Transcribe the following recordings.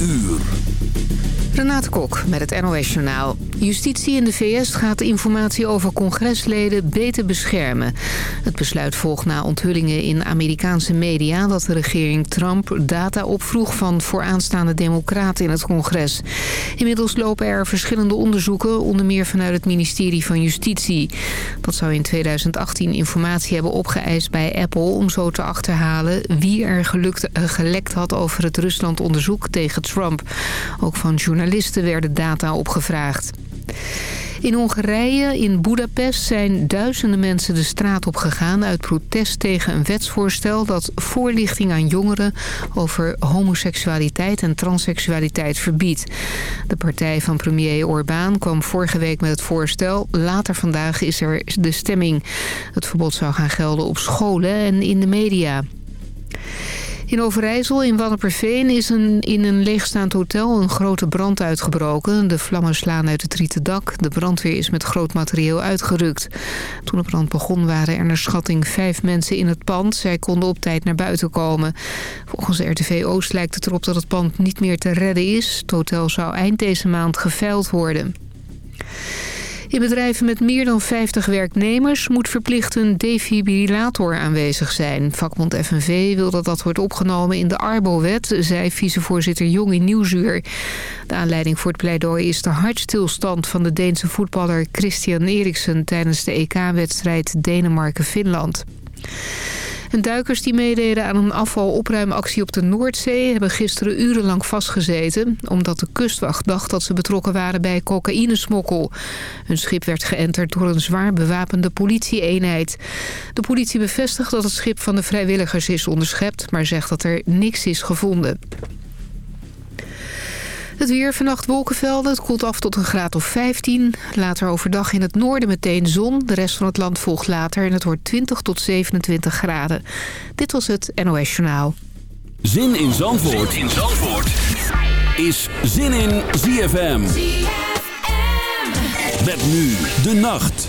uur. Renate Kok met het NOS Journaal. Justitie in de VS gaat informatie over congresleden beter beschermen. Het besluit volgt na onthullingen in Amerikaanse media... dat de regering Trump data opvroeg van vooraanstaande democraten in het congres. Inmiddels lopen er verschillende onderzoeken... onder meer vanuit het ministerie van Justitie. Dat zou in 2018 informatie hebben opgeëist bij Apple... om zo te achterhalen wie er gelukt, uh, gelekt had over het Rusland-onderzoek tegen Trump. Ook van journalisten werden data opgevraagd. In Hongarije, in Budapest, zijn duizenden mensen de straat op gegaan... uit protest tegen een wetsvoorstel dat voorlichting aan jongeren... over homoseksualiteit en transseksualiteit verbiedt. De partij van premier Orbán kwam vorige week met het voorstel. Later vandaag is er de stemming. Het verbod zou gaan gelden op scholen en in de media. In Overijssel in Wanneperveen is in een leegstaand hotel een grote brand uitgebroken. De vlammen slaan uit het rieten dak. De brandweer is met groot materieel uitgerukt. Toen de brand begon waren er naar schatting vijf mensen in het pand. Zij konden op tijd naar buiten komen. Volgens RTV Oost lijkt het erop dat het pand niet meer te redden is. Het hotel zou eind deze maand geveild worden. In bedrijven met meer dan 50 werknemers moet verplicht een defibrillator aanwezig zijn. Vakbond FNV wil dat dat wordt opgenomen in de Arbo-wet, zei vicevoorzitter Jong in Nieuwsuur. De aanleiding voor het pleidooi is de hartstilstand van de Deense voetballer Christian Eriksen tijdens de EK-wedstrijd Denemarken-Finland. En duikers die meededen aan een afvalopruimactie op de Noordzee... hebben gisteren urenlang vastgezeten... omdat de kustwacht dacht dat ze betrokken waren bij cocaïnesmokkel. Hun schip werd geënterd door een zwaar bewapende politie-eenheid. De politie bevestigt dat het schip van de vrijwilligers is onderschept... maar zegt dat er niks is gevonden. Het weer vannacht wolkenvelden. Het koelt af tot een graad of 15. Later overdag in het noorden meteen zon. De rest van het land volgt later en het wordt 20 tot 27 graden. Dit was het NOS Journaal. Zin in Zandvoort, zin in Zandvoort. is Zin in ZFM. ZFM. Met nu de nacht.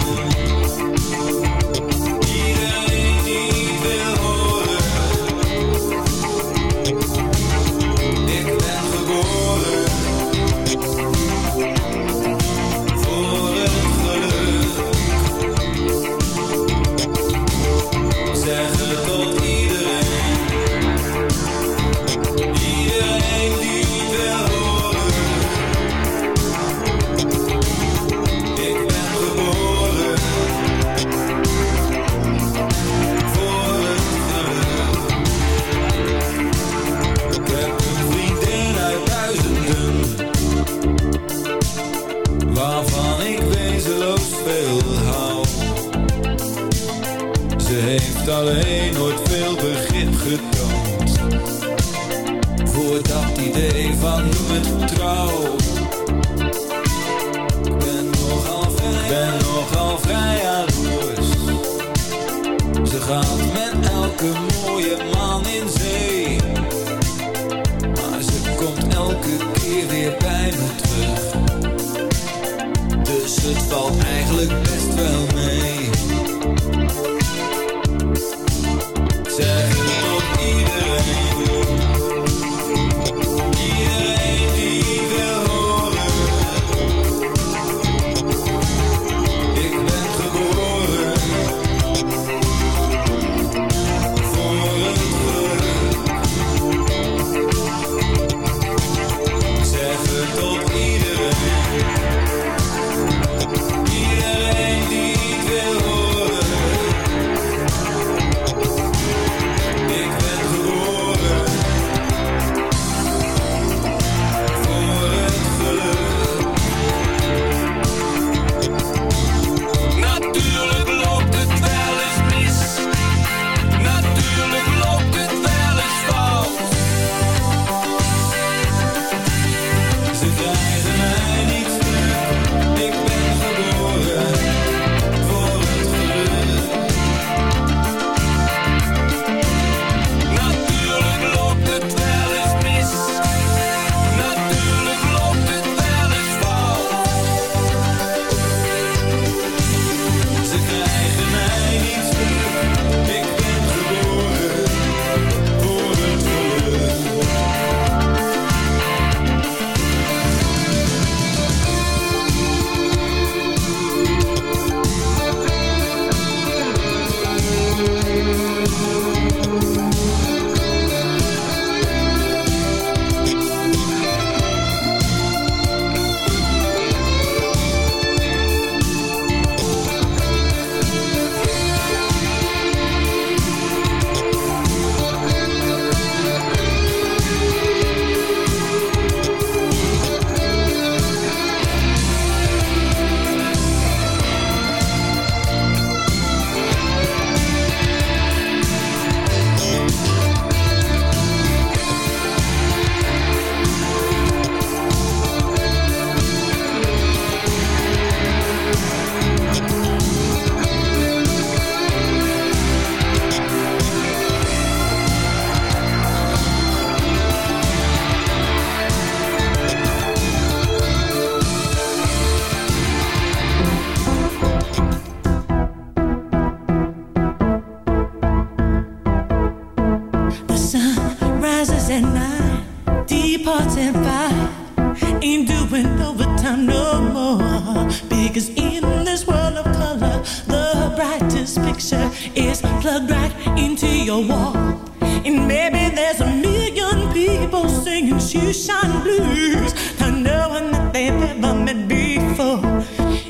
magnified. Ain't doing overtime no more. Because in this world of color, the brightest picture is plugged right into your wall. And maybe there's a million people singing shoeshine blues to no one that they've never met before.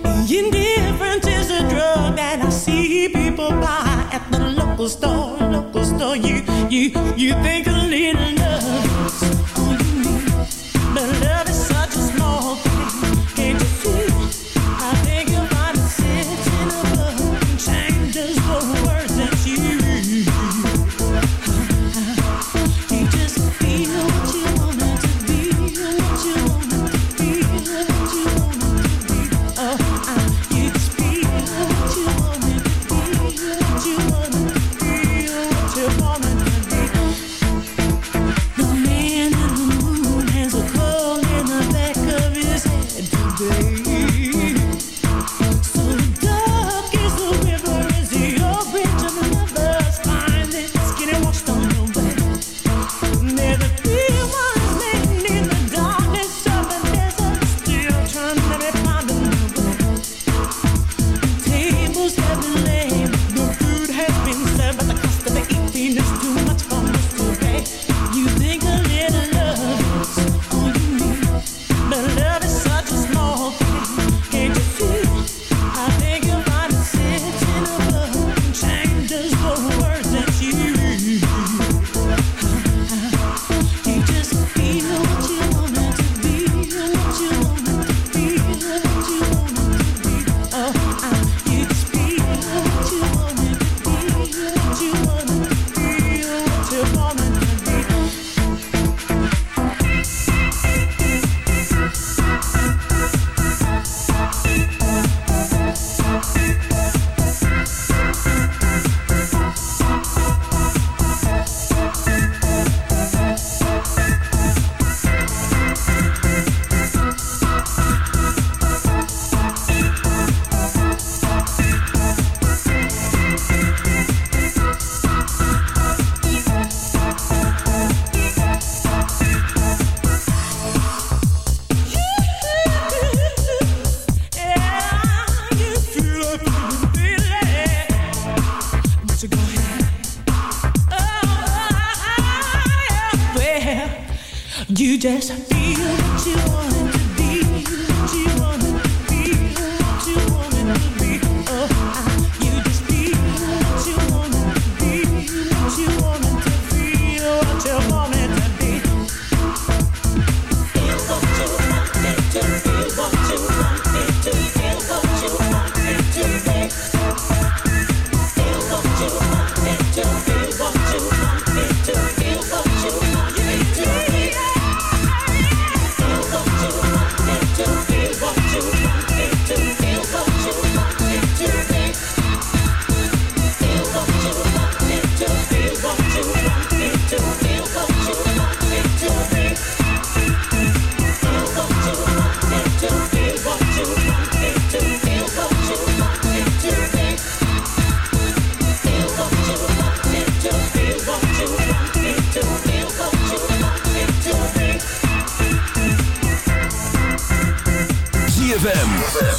And indifference is a drug that I see people buy at the local store. Local store, you you you think.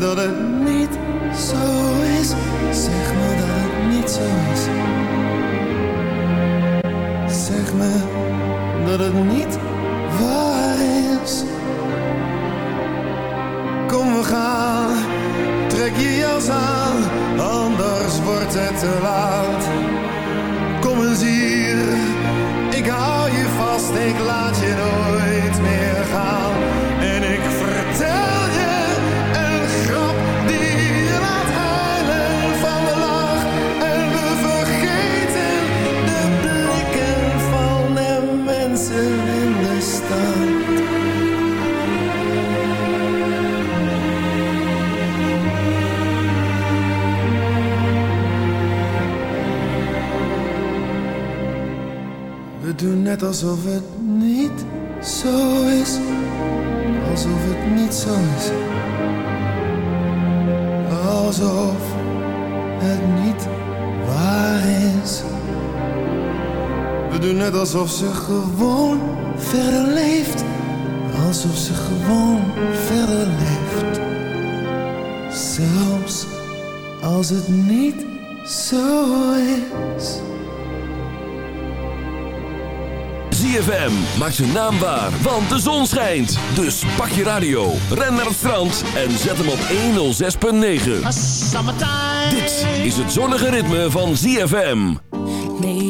dat het alsof ze gewoon verder leeft. Alsof ze gewoon verder leeft. Zelfs als het niet zo is. ZFM maakt zijn naam waar, want de zon schijnt. Dus pak je radio, ren naar het strand en zet hem op 106.9. Dit is het zonnige ritme van ZFM.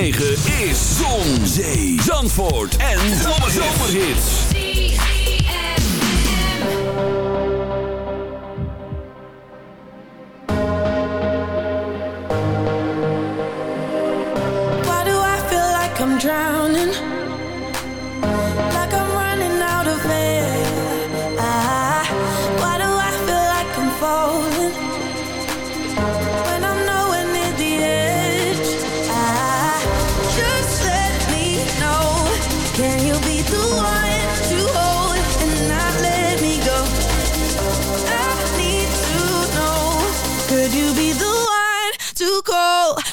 9.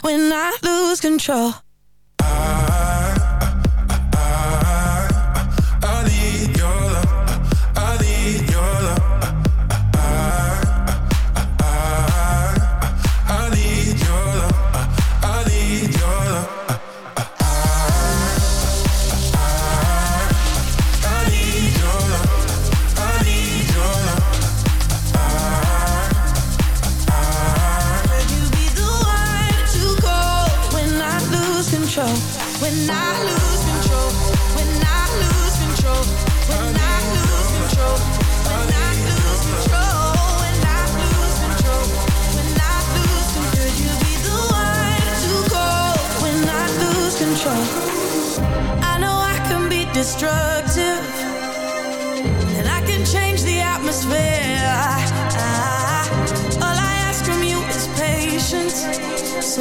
when I lose control.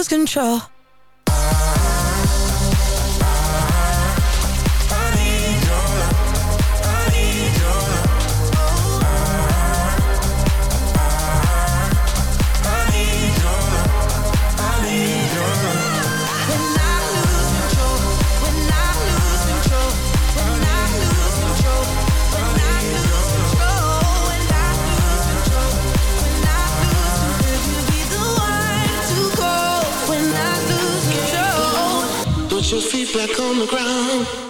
Lose control. Back on the ground.